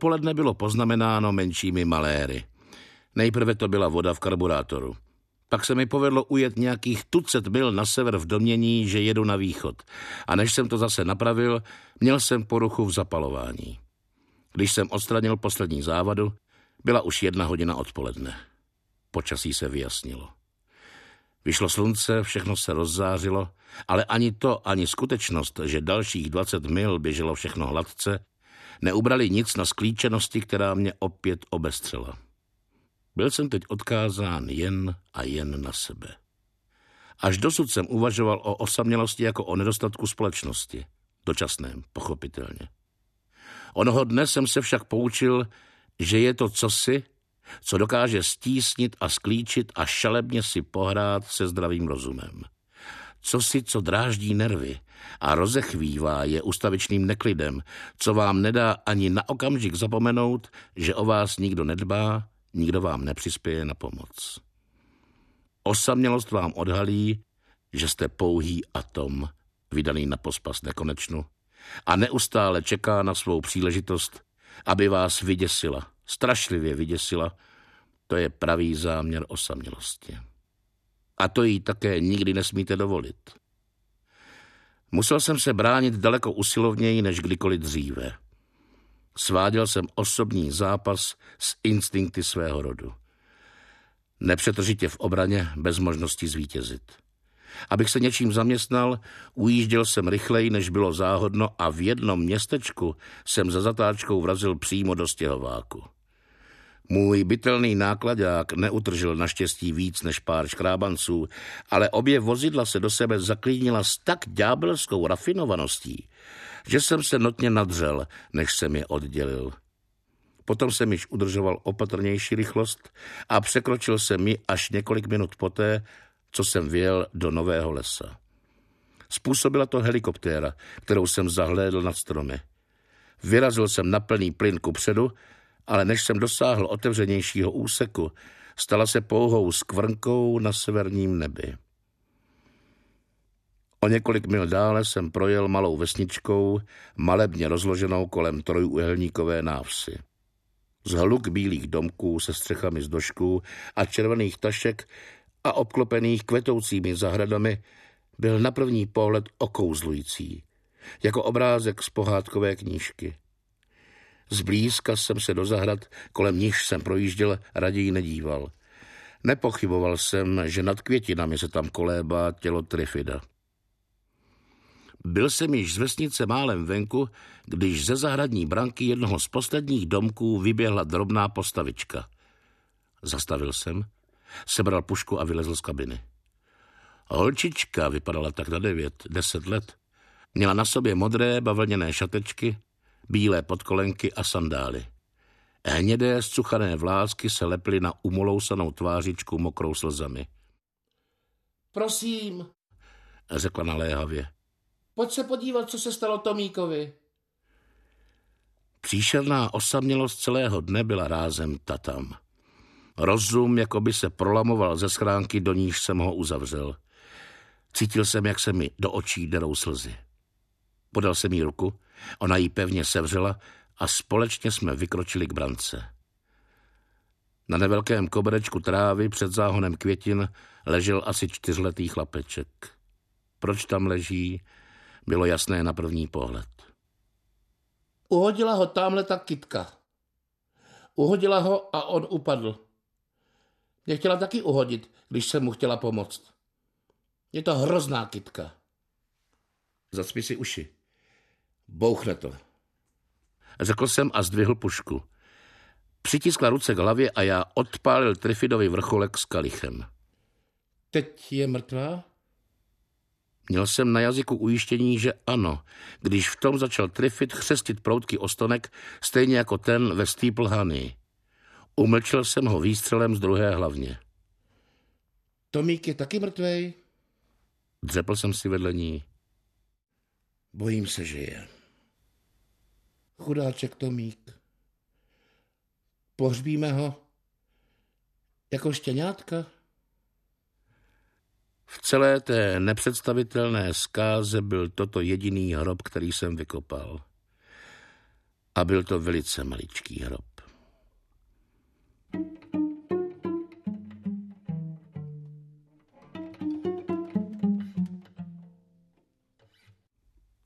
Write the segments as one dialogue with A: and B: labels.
A: Dopoledne bylo poznamenáno menšími maléry. Nejprve to byla voda v karburátoru. Pak se mi povedlo ujet nějakých tucet mil na sever v domění, že jedu na východ. A než jsem to zase napravil, měl jsem poruchu v zapalování. Když jsem odstranil poslední závadu, byla už jedna hodina odpoledne. Počasí se vyjasnilo. Vyšlo slunce, všechno se rozzářilo, ale ani to, ani skutečnost, že dalších 20 mil běželo všechno hladce, neubrali nic na sklíčenosti, která mě opět obestřela. Byl jsem teď odkázán jen a jen na sebe. Až dosud jsem uvažoval o osamělosti jako o nedostatku společnosti. Dočasném, pochopitelně. Onoho dne jsem se však poučil, že je to cosi, co dokáže stísnit a sklíčit a šalebně si pohrát se zdravým rozumem. Co si, co dráždí nervy a rozechvívá je ustavičným neklidem, co vám nedá ani na okamžik zapomenout, že o vás nikdo nedbá, nikdo vám nepřispěje na pomoc. Osamělost vám odhalí, že jste pouhý atom, vydaný na pospas nekonečnu, a neustále čeká na svou příležitost, aby vás vyděsila, strašlivě vyděsila, to je pravý záměr osamělosti. A to jí také nikdy nesmíte dovolit. Musel jsem se bránit daleko usilovněji než kdykoliv dříve. Sváděl jsem osobní zápas s instinkty svého rodu. Nepřetržitě v obraně bez možnosti zvítězit. Abych se něčím zaměstnal, ujížděl jsem rychleji, než bylo záhodno a v jednom městečku jsem za zatáčkou vrazil přímo do stěhováku. Můj bytelný nákladák neutržil naštěstí víc než pár škrábanců, ale obě vozidla se do sebe zaklínila s tak ďábelskou rafinovaností, že jsem se notně nadřel, než jsem je oddělil. Potom jsem již udržoval opatrnější rychlost a překročil jsem mi až několik minut poté, co jsem vyjel do Nového lesa. Způsobila to helikoptéra, kterou jsem zahlédl nad stromy. Vyrazil jsem na plný plyn ku předu, ale než jsem dosáhl otevřenějšího úseku, stala se pouhou skvrnkou na severním nebi. O několik mil dále jsem projel malou vesničkou, malebně rozloženou kolem trojuhelníkové návsi. Zhluk bílých domků se střechami z došků a červených tašek a obklopených kvetoucími zahradami byl na první pohled okouzlující, jako obrázek z pohádkové knížky. Zblízka jsem se do zahrad, kolem níž jsem projížděl, raději nedíval. Nepochyboval jsem, že nad květinami se tam kolébá tělo Trifida. Byl jsem již z vesnice málem venku, když ze zahradní branky jednoho z posledních domků vyběhla drobná postavička. Zastavil jsem, sebral pušku a vylezl z kabiny. Holčička vypadala tak na devět, deset let. Měla na sobě modré bavlněné šatečky, bílé podkolenky a sandály. Hnědé zcuchané vlásky se leply na umolousanou tvářičku mokrou slzami.
B: Prosím,
A: řekla naléhavě.
B: Pojď se podívat, co se stalo Tomíkovi.
A: Příšerná osamělost celého dne byla rázem tatam. Rozum jako by se prolamoval ze schránky, do níž jsem ho uzavřel. Cítil jsem, jak se mi do očí derou slzy. Podal jsem jí ruku, ona jí pevně sevřela a společně jsme vykročili k brance. Na nevelkém koberečku trávy před záhonem květin ležel asi čtyřletý chlapeček. Proč tam leží, bylo jasné na první pohled.
B: Uhodila ho tamhle ta kytka. Uhodila ho a on upadl. Mě chtěla taky uhodit, když jsem mu chtěla pomoct. Je to hrozná kytka.
A: Zacpi si uši. Bouchne to. Řekl jsem a zdvihl pušku. Přitiskla ruce k hlavě a já odpálil Trifidovi vrcholek s kalichem.
B: Teď je mrtvá?
A: Měl jsem na jazyku ujištění, že ano, když v tom začal Trifid chřestit proutky ostonek, stejně jako ten ve Steeple Honey. Umlčel jsem ho výstřelem z druhé hlavně.
B: Tomík je taky mrtvej?
A: Dřepl jsem si vedle ní.
B: Bojím se, že je. Chudáček Tomík. Pohřbíme ho jako štěňátka?
A: V celé té nepředstavitelné zkáze byl toto jediný hrob, který jsem vykopal. A byl to velice maličký hrob.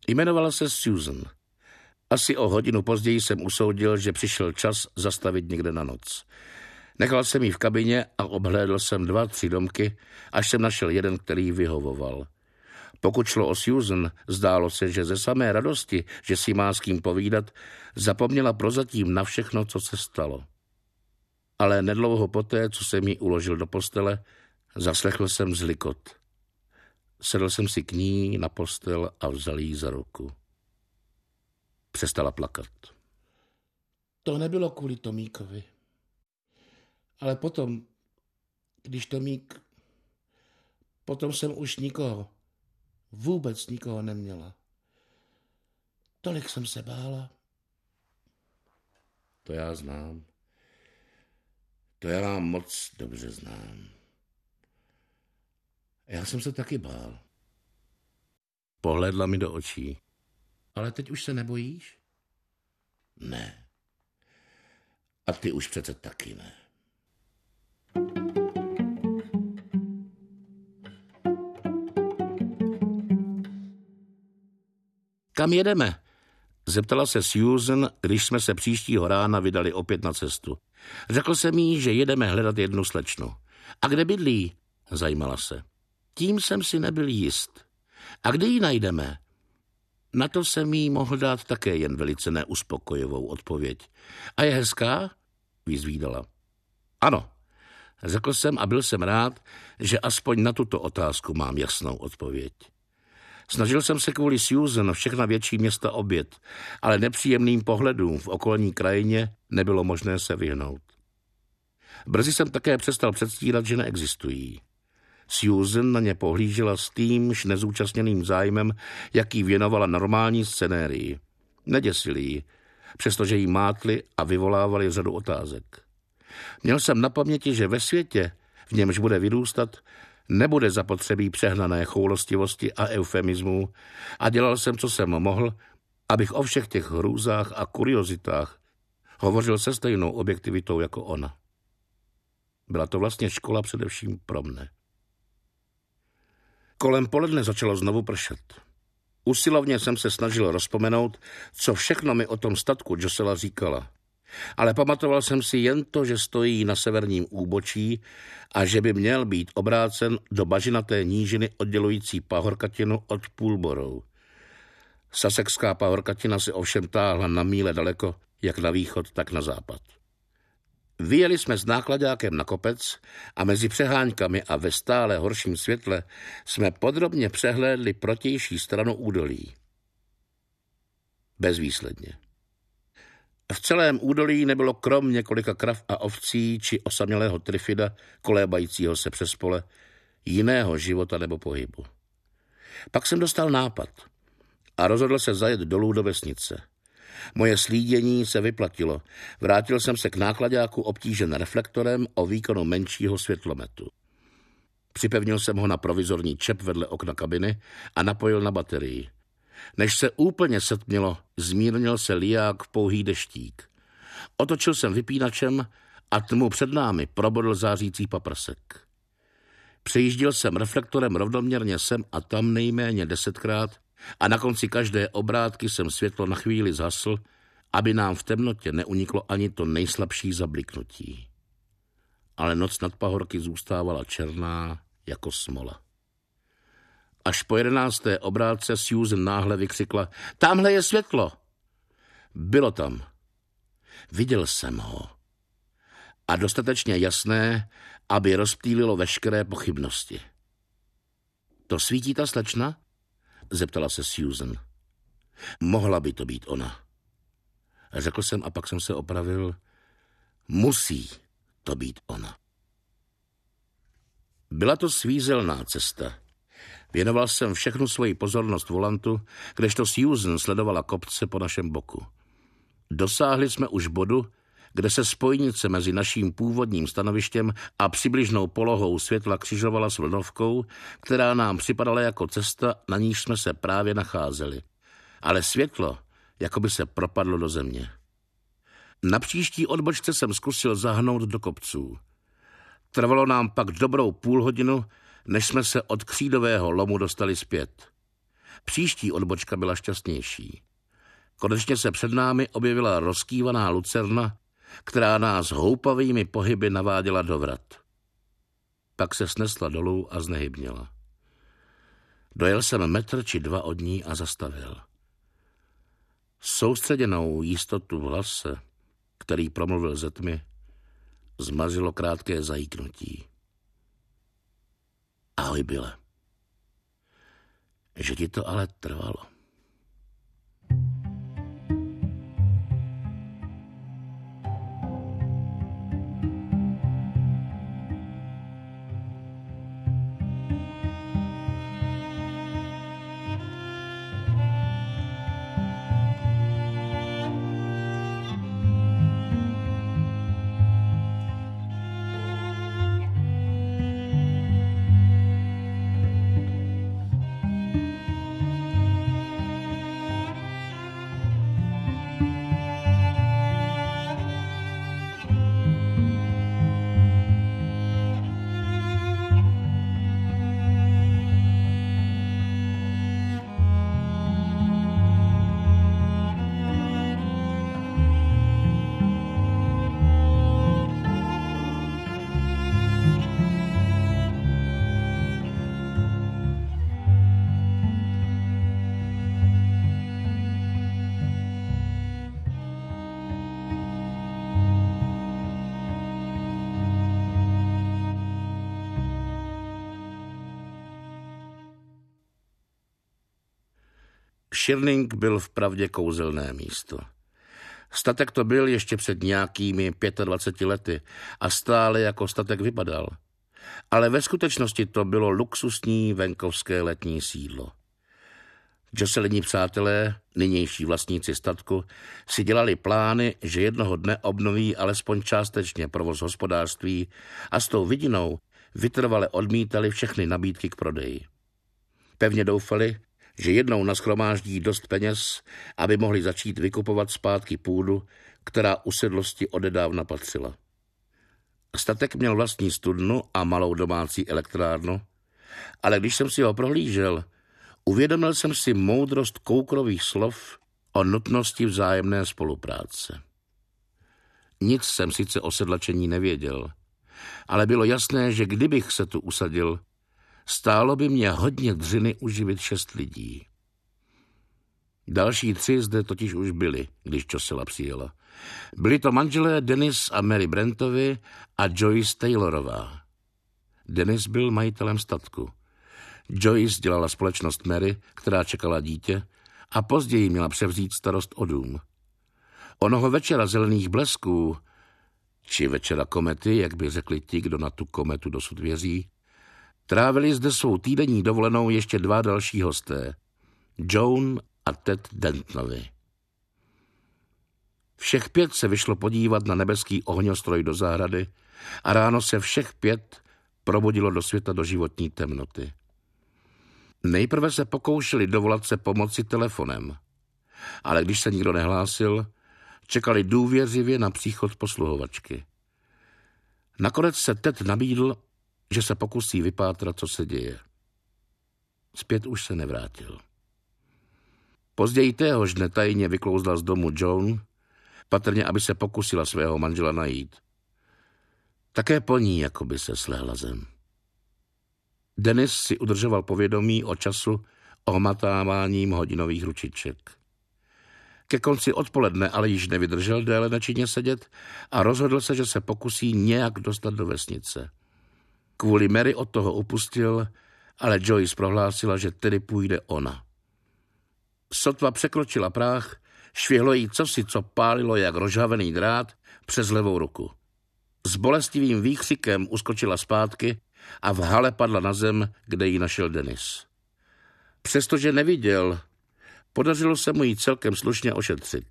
A: Jmenovala se Susan. Asi o hodinu později jsem usoudil, že přišel čas zastavit někde na noc. Nechal jsem ji v kabině a obhlédl jsem dva, tři domky, až jsem našel jeden, který vyhovoval. Pokud šlo o Susan, zdálo se, že ze samé radosti, že si má s kým povídat, zapomněla prozatím na všechno, co se stalo. Ale nedlouho poté, co jsem ji uložil do postele, zaslechl jsem zlikot. Sedl jsem si k ní na postel a vzal jí za ruku. Přestala plakat.
B: To nebylo kvůli Tomíkovi. Ale potom, když Tomík... Potom jsem už nikoho, vůbec nikoho neměla. Tolik jsem se bála.
A: To já znám. To já vám moc dobře znám. Já jsem se taky bál. Pohledla mi do očí.
B: Ale teď už se nebojíš?
A: Ne. A ty už přece taky ne. Kam jedeme? Zeptala se Susan, když jsme se příštího rána vydali opět na cestu. Řekl jsem jí, že jedeme hledat jednu slečnu. A kde bydlí? Zajímala se. Tím jsem si nebyl jist. A kde ji najdeme? Na to jsem jí mohl dát také jen velice neuspokojivou odpověď. A je hezká? Vyzvídala. Ano, řekl jsem a byl jsem rád, že aspoň na tuto otázku mám jasnou odpověď. Snažil jsem se kvůli Susan všechna větší města obět, ale nepříjemným pohledům v okolní krajině nebylo možné se vyhnout. Brzy jsem také přestal předstírat, že neexistují. Susan na ně pohlížela s týmž nezúčastněným zájmem, jaký věnovala normální scenérii. Neděsili ji, přestože jí mátli a vyvolávali řadu otázek. Měl jsem na paměti, že ve světě, v němž bude vyrůstat, nebude zapotřebí přehnané choulostivosti a eufemismů a dělal jsem, co jsem mohl, abych o všech těch hrůzách a kuriozitách hovořil se stejnou objektivitou jako ona. Byla to vlastně škola především pro mne. Kolem poledne začalo znovu pršet. Usilovně jsem se snažil rozpomenout, co všechno mi o tom statku Josela říkala. Ale pamatoval jsem si jen to, že stojí na severním úbočí a že by měl být obrácen do bažinaté nížiny oddělující pahorkatinu od půlborou. Sasekská pahorkatina se ovšem táhla na míle daleko, jak na východ, tak na západ. Vyjeli jsme s nákladákem na kopec a mezi přeháňkami a ve stále horším světle jsme podrobně přehlédli protější stranu údolí. Bezvýsledně. V celém údolí nebylo krom několika krav a ovcí či osamělého trifida, kolébajícího se přes pole, jiného života nebo pohybu. Pak jsem dostal nápad a rozhodl se zajet dolů do vesnice – Moje slídění se vyplatilo. Vrátil jsem se k nákladáku obtížen reflektorem o výkonu menšího světlometu. Připevnil jsem ho na provizorní čep vedle okna kabiny a napojil na baterii. Než se úplně setmělo, zmírnil se liák v pouhý deštík. Otočil jsem vypínačem a tmu před námi probodl zářící paprsek. Přejížděl jsem reflektorem rovnoměrně sem a tam nejméně desetkrát a na konci každé obrátky jsem světlo na chvíli zhasl, aby nám v temnotě neuniklo ani to nejslabší zabliknutí. Ale noc nad pahorky zůstávala černá jako smola. Až po jedenácté obrátce Susan náhle vykřikla, tamhle je světlo. Bylo tam. Viděl jsem ho. A dostatečně jasné, aby rozptýlilo veškeré pochybnosti. To svítí ta slečna? Zeptala se Susan. Mohla by to být ona. Řekl jsem a pak jsem se opravil. Musí to být ona. Byla to svízelná cesta. Věnoval jsem všechnu svoji pozornost volantu, kdežto Susan sledovala kopce po našem boku. Dosáhli jsme už bodu, kde se spojnice mezi naším původním stanovištěm a přibližnou polohou světla křižovala s vlnovkou, která nám připadala jako cesta, na níž jsme se právě nacházeli. Ale světlo, jako by se propadlo do země. Na příští odbočce jsem zkusil zahnout do kopců. Trvalo nám pak dobrou půl hodinu, než jsme se od křídového lomu dostali zpět. Příští odbočka byla šťastnější. Konečně se před námi objevila rozkývaná lucerna, která nás houpavými pohyby naváděla do vrat. Pak se snesla dolů a znehybněla. Dojel jsem metr či dva od ní a zastavil. Soustředěnou jistotu v hlase, který promluvil ze tmy, zmazilo krátké zajíknutí. Ahoj, Bile. Že ti to ale trvalo. Širning byl v pravdě kouzelné místo. Statek to byl ještě před nějakými 25 lety a stále jako statek vypadal. Ale ve skutečnosti to bylo luxusní venkovské letní sídlo. Joselini přátelé, nynější vlastníci statku, si dělali plány, že jednoho dne obnoví alespoň částečně provoz hospodářství a s tou vidinou vytrvale odmítali všechny nabídky k prodeji. Pevně doufali, že jednou naschromáždí dost peněz, aby mohli začít vykupovat zpátky půdu, která usedlosti odedávna patřila. Statek měl vlastní studnu a malou domácí elektrárnu, ale když jsem si ho prohlížel, uvědomil jsem si moudrost koukrových slov o nutnosti vzájemné spolupráce. Nic jsem sice o sedlačení nevěděl, ale bylo jasné, že kdybych se tu usadil, Stálo by mě hodně dřiny uživit šest lidí. Další tři zde totiž už byli, když Čosila přijela. Byli to manželé Denis a Mary Brentovi a Joyce Taylorová. Denis byl majitelem statku. Joyce dělala společnost Mary, která čekala dítě, a později měla převzít starost o dům. Onoho večera zelených blesků, či večera komety, jak by řekli ti, kdo na tu kometu dosud věří, Trávili zde svou týdenní dovolenou ještě dva další hosté. Joan a Ted Dentonovi. Všech pět se vyšlo podívat na nebeský ohňostroj do zahrady a ráno se všech pět probudilo do světa do životní temnoty. Nejprve se pokoušeli dovolat se pomoci telefonem, ale když se nikdo nehlásil, čekali důvěřivě na příchod posluhovačky. Nakonec se Ted nabídl, že se pokusí vypátrat, co se děje. Zpět už se nevrátil. Později téhož dne tajně vyklouzla z domu Joan, patrně, aby se pokusila svého manžela najít. Také po ní, jako by se slehla zem. Denis si udržoval povědomí o času ohmatáváním hodinových ručiček. Ke konci odpoledne ale již nevydržel déle nečinně sedět a rozhodl se, že se pokusí nějak dostat do vesnice. Kvůli Mary od toho upustil, ale Joyce prohlásila, že tedy půjde ona. Sotva překročila práh, švihlo jí cosi, co pálilo jak rozhavený drát přes levou ruku. S bolestivým výkřikem uskočila zpátky a v hale padla na zem, kde ji našel Denis. Přestože neviděl, podařilo se mu jí celkem slušně ošetřit.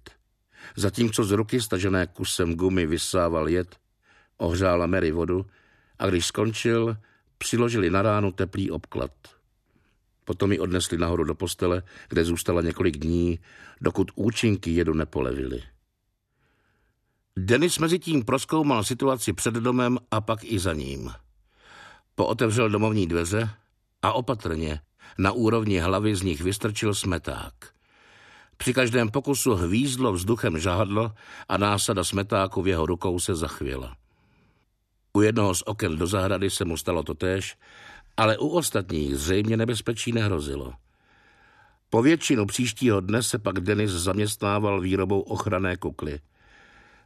A: Zatímco z ruky stažené kusem gumy vysával jed, ohřála Mary vodu a když skončil, přiložili na ránu teplý obklad. Potom ji odnesli nahoru do postele, kde zůstala několik dní, dokud účinky jedu nepolevily. Denis mezi tím proskoumal situaci před domem a pak i za ním. Pootevřel domovní dveře a opatrně na úrovni hlavy z nich vystrčil smeták. Při každém pokusu hvízdlo vzduchem žahadlo a násada smetáku v jeho rukou se zachvěla. U jednoho z oken do zahrady se mu stalo totéž, ale u ostatních zřejmě nebezpečí nehrozilo. Po většinu příštího dne se pak Denis zaměstnával výrobou ochranné kukly.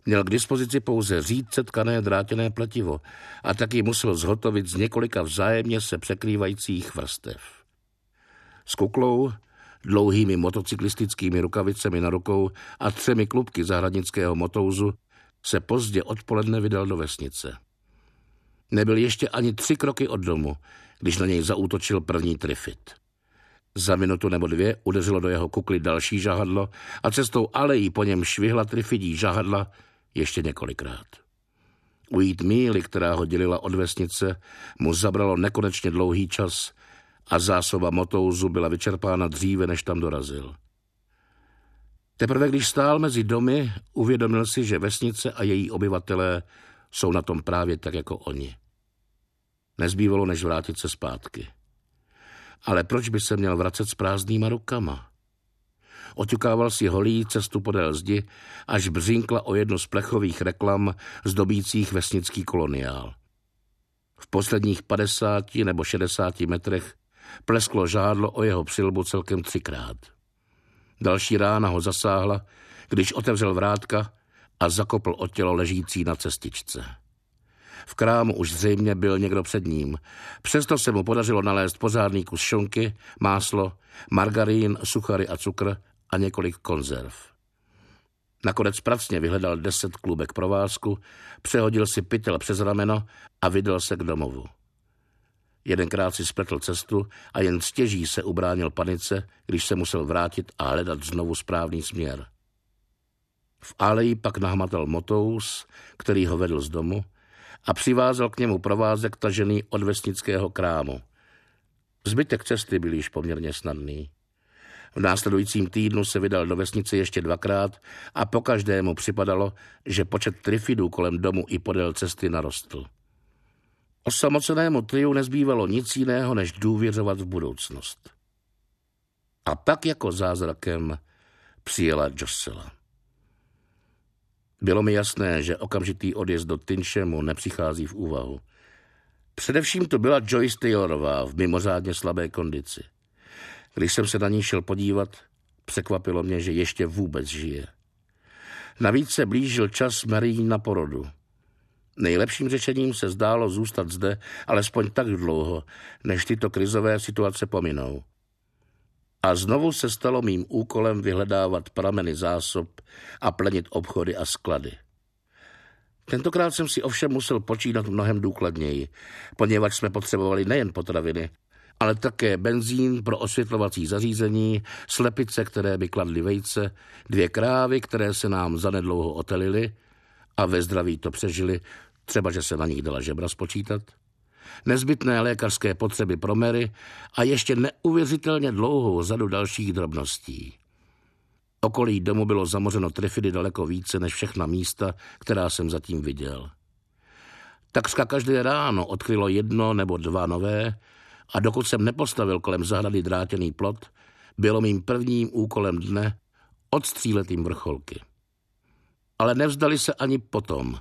A: Měl k dispozici pouze řídce tkané drátěné pletivo a taky musel zhotovit z několika vzájemně se překrývajících vrstev. S kuklou, dlouhými motocyklistickými rukavicemi na rukou a třemi klubky zahradnického motouzu se pozdě odpoledne vydal do vesnice. Nebyl ještě ani tři kroky od domu, když na něj zaútočil první trifit. Za minutu nebo dvě udeřilo do jeho kukly další žahadlo a cestou alejí po něm švihla trifidí žahadla ještě několikrát. Ujít míly, která ho dělila od vesnice, mu zabralo nekonečně dlouhý čas a zásoba motouzu byla vyčerpána dříve, než tam dorazil. Teprve když stál mezi domy, uvědomil si, že vesnice a její obyvatelé jsou na tom právě tak jako oni. Nezbývalo, než vrátit se zpátky. Ale proč by se měl vracet s prázdnýma rukama? Oťukával si holí cestu podél zdi, až břinkla o jednu z plechových reklam zdobících vesnický koloniál. V posledních 50 nebo 60 metrech plesklo žádlo o jeho přilbu celkem třikrát. Další rána ho zasáhla, když otevřel vrátka a zakopl o tělo ležící na cestičce. V krámu už zřejmě byl někdo před ním. Přesto se mu podařilo nalézt pořádný kus šunky, máslo, margarín, suchary a cukr a několik konzerv. Nakonec pracně vyhledal deset klubek provázku, přehodil si pytel přes rameno a vydal se k domovu. Jedenkrát si spletl cestu a jen stěží se ubránil panice, když se musel vrátit a hledat znovu správný směr. V aleji pak nahmatal motous, který ho vedl z domu, a přivázal k němu provázek tažený od vesnického krámu. Zbytek cesty byl již poměrně snadný. V následujícím týdnu se vydal do vesnice ještě dvakrát a po každému připadalo, že počet trifidů kolem domu i podél cesty narostl. Osamocenému triu nezbývalo nic jiného, než důvěřovat v budoucnost. A pak jako zázrakem přijela Josela. Bylo mi jasné, že okamžitý odjezd do Tinchemu nepřichází v úvahu. Především to byla Joyce Taylorová v mimořádně slabé kondici. Když jsem se na ní šel podívat, překvapilo mě, že ještě vůbec žije. Navíc se blížil čas Marie na porodu. Nejlepším řešením se zdálo zůstat zde alespoň tak dlouho, než tyto krizové situace pominou. A znovu se stalo mým úkolem vyhledávat prameny zásob a plenit obchody a sklady. Tentokrát jsem si ovšem musel počínat mnohem důkladněji, poněvadž jsme potřebovali nejen potraviny, ale také benzín pro osvětlovací zařízení, slepice, které by kladly vejce, dvě krávy, které se nám zanedlouho otelily a ve zdraví to přežili, třeba že se na nich dala žebra spočítat nezbytné lékařské potřeby pro Mary a ještě neuvěřitelně dlouhou řadu dalších drobností. Okolí domu bylo zamořeno trefidy daleko více než všechna místa, která jsem zatím viděl. Takřka každé ráno odkrylo jedno nebo dva nové a dokud jsem nepostavil kolem zahrady drátěný plot, bylo mým prvním úkolem dne odstřílet jim vrcholky. Ale nevzdali se ani potom.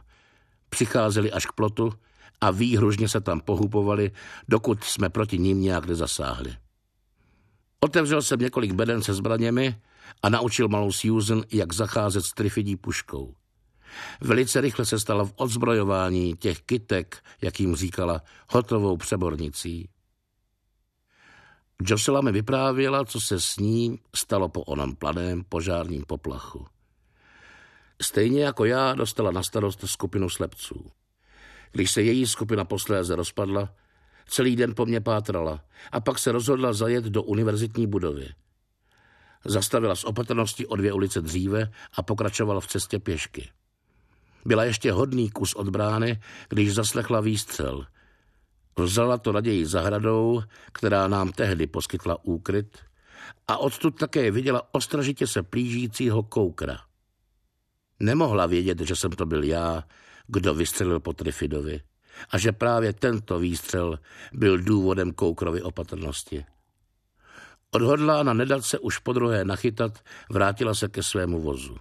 A: Přicházeli až k plotu a výhružně se tam pohupovali, dokud jsme proti ním nějak nezasáhli. Otevřel jsem několik beden se zbraněmi a naučil malou Susan, jak zacházet s trifidí puškou. Velice rychle se stala v odzbrojování těch kytek, jak jim říkala, hotovou přebornicí. Josela mi vyprávěla, co se s ním stalo po onom planém požárním poplachu. Stejně jako já dostala na starost skupinu slepců. Když se její skupina posléze rozpadla, celý den po mně pátrala a pak se rozhodla zajet do univerzitní budovy. Zastavila z opatrnosti o dvě ulice dříve a pokračovala v cestě pěšky. Byla ještě hodný kus od brány, když zaslechla výstřel. Vzala to naději zahradou, která nám tehdy poskytla úkryt a odtud také viděla ostražitě se plížícího koukra. Nemohla vědět, že jsem to byl já, kdo vystřelil po Trifidovi a že právě tento výstřel byl důvodem Koukrovy opatrnosti. Odhodlána nedat se už po druhé nachytat, vrátila se ke svému vozu.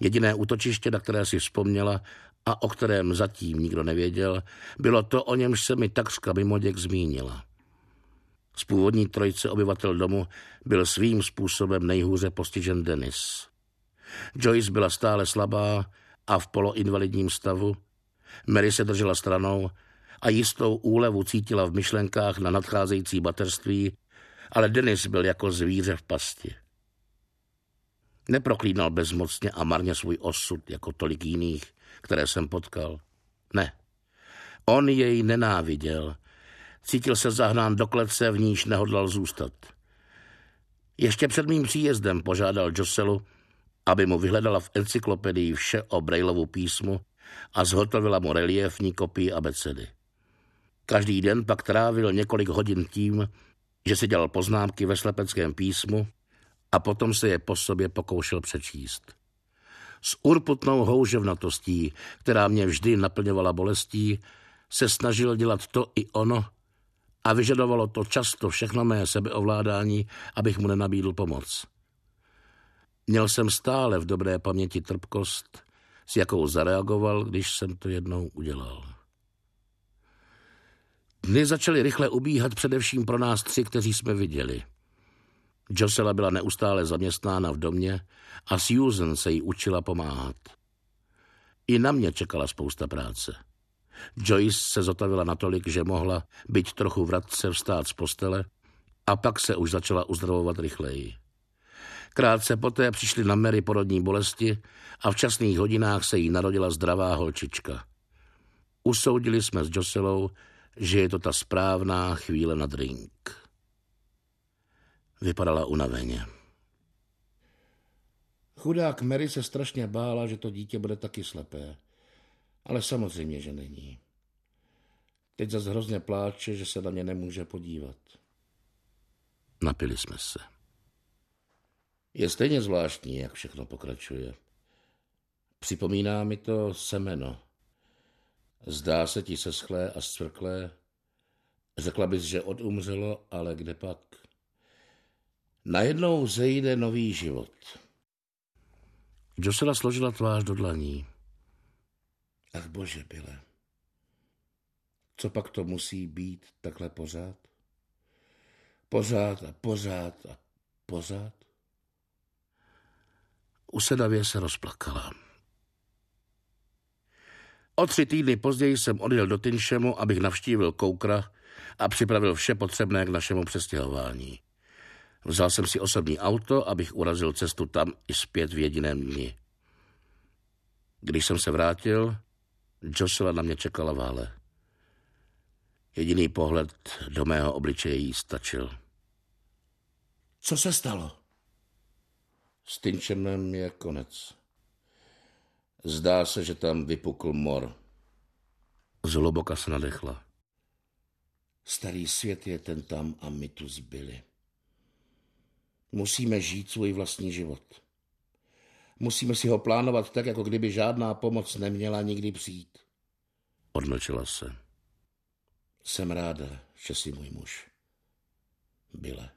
A: Jediné útočiště, na které si vzpomněla a o kterém zatím nikdo nevěděl, bylo to, o němž se mi takřka mimoděk zmínila. Z původní trojce obyvatel domu byl svým způsobem nejhůře postižen Denis. Joyce byla stále slabá a v poloinvalidním stavu. Mary se držela stranou a jistou úlevu cítila v myšlenkách na nadcházející baterství, ale Denis byl jako zvíře v pasti. Neproklínal bezmocně a marně svůj osud jako tolik jiných, které jsem potkal. Ne. On jej nenáviděl. Cítil se zahnán do klece, v níž nehodlal zůstat. Ještě před mým příjezdem požádal Joselu, aby mu vyhledala v encyklopedii vše o Brailovu písmu a zhotovila mu reliefní kopii abecedy. Každý den pak trávil několik hodin tím, že si dělal poznámky ve slepeckém písmu a potom se je po sobě pokoušel přečíst. S urputnou houževnatostí, která mě vždy naplňovala bolestí, se snažil dělat to i ono a vyžadovalo to často všechno mé sebeovládání, abych mu nenabídl pomoc. Měl jsem stále v dobré paměti trpkost, s jakou zareagoval, když jsem to jednou udělal. Dny začaly rychle ubíhat především pro nás tři, kteří jsme viděli. Josela byla neustále zaměstnána v domě a Susan se jí učila pomáhat. I na mě čekala spousta práce. Joyce se zotavila natolik, že mohla, byť trochu vratce, vstát z postele a pak se už začala uzdravovat rychleji. Krátce poté přišly na Mary porodní bolesti a v časných hodinách se jí narodila zdravá holčička. Usoudili jsme s Joselou, že je to ta správná chvíle na drink. Vypadala unaveně.
B: Chudák Mary se strašně bála, že to dítě bude taky slepé. Ale samozřejmě, že není. Teď zase hrozně pláče, že se na ně nemůže podívat.
A: Napili jsme se.
B: Je stejně zvláštní, jak všechno pokračuje. Připomíná mi to semeno. Zdá se ti seschlé a zcvrklé. Řekla bys, že odumřelo, ale kde pak? Najednou zejde nový život.
A: Josela složila tvář do dlaní.
B: Ach bože, Bile. Co pak to musí být takhle pořád? Pořád a pořád a pořád?
A: Usedavě se rozplakala. O tři týdny později jsem odjel do Tinšemu, abych navštívil Koukra a připravil vše potřebné k našemu přestěhování. Vzal jsem si osobní auto, abych urazil cestu tam i zpět v jediném dni. Když jsem se vrátil, Joshua na mě čekala vále. Jediný pohled do mého obličeje jí stačil.
B: Co se stalo? S Tinčemem je konec. Zdá se, že tam vypukl mor.
A: Zloboka se nadechla.
B: Starý svět je ten tam a my tu zbyli. Musíme žít svůj vlastní život. Musíme si ho plánovat tak, jako kdyby žádná pomoc neměla nikdy přijít.
A: Odmlčela se.
B: Jsem ráda, že jsi můj muž. Byle.